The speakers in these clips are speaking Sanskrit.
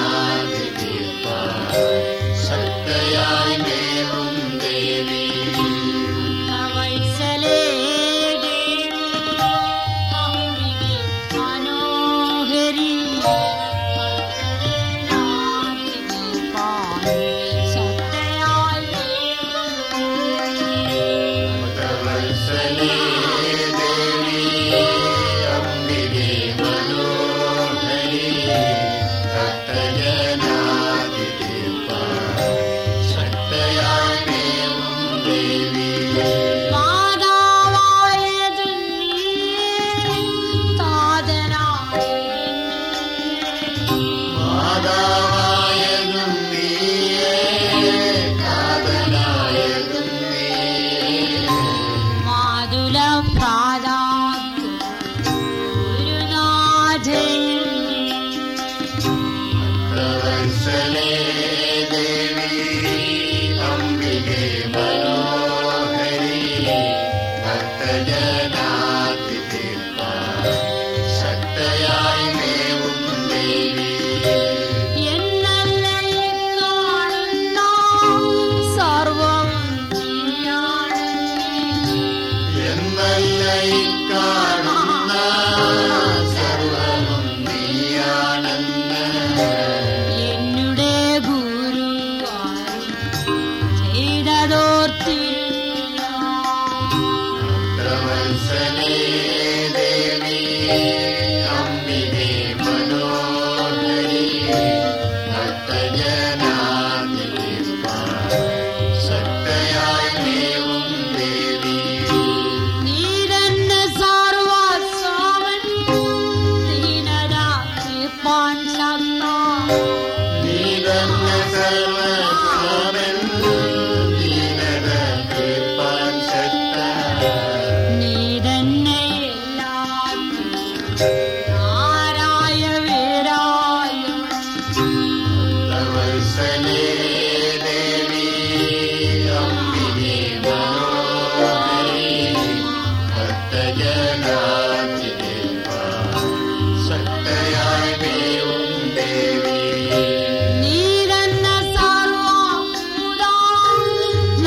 God.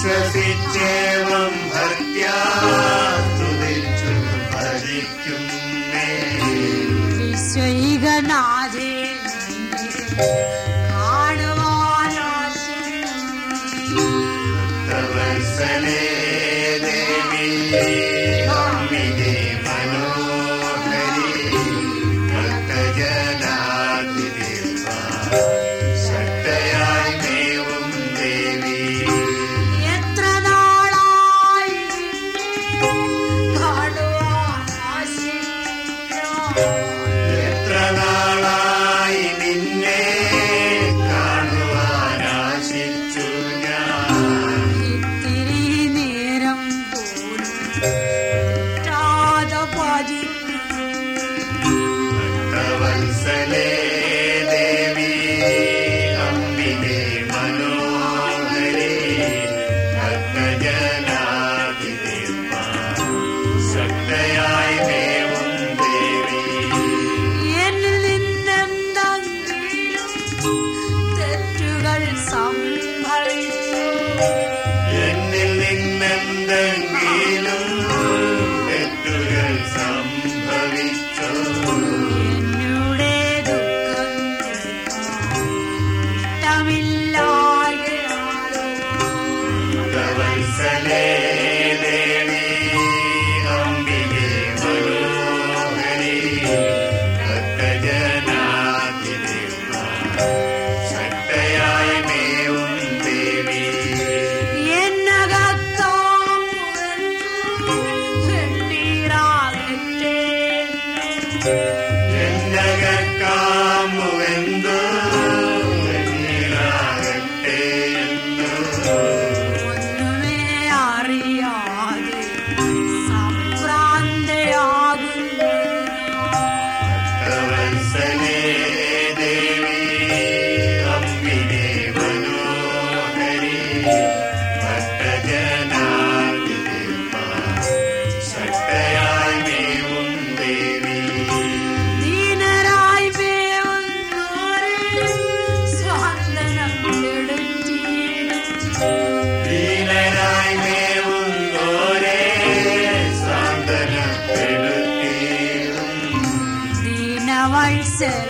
स्ववित्येवं भक्त्या भवितु विश्व गणाजे Raji. Center.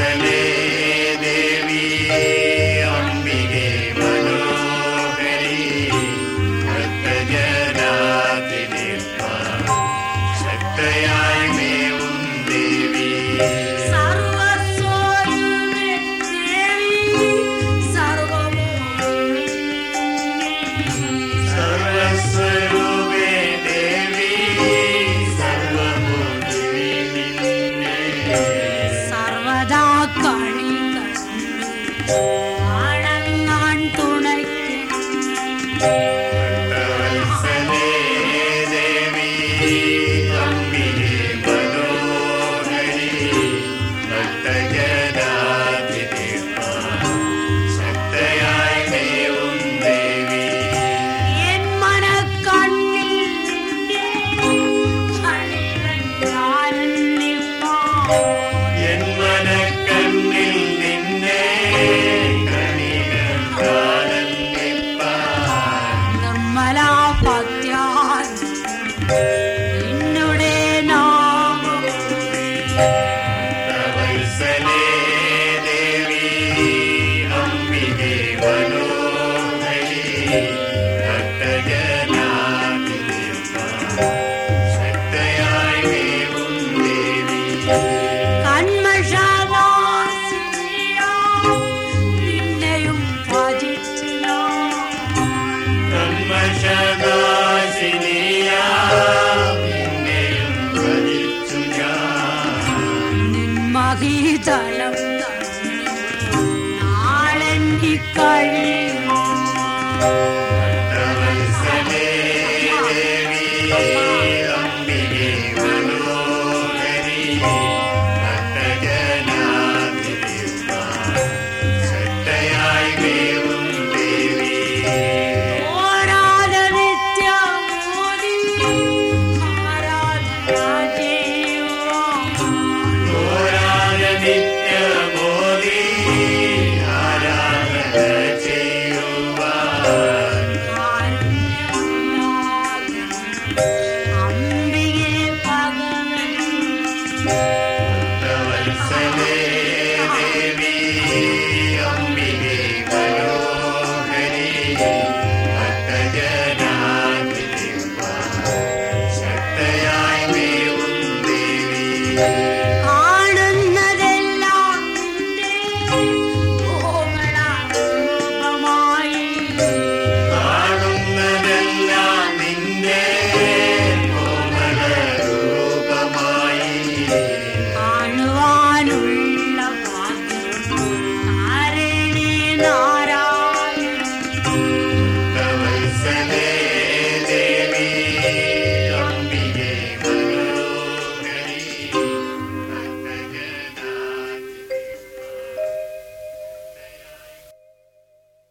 Feliz.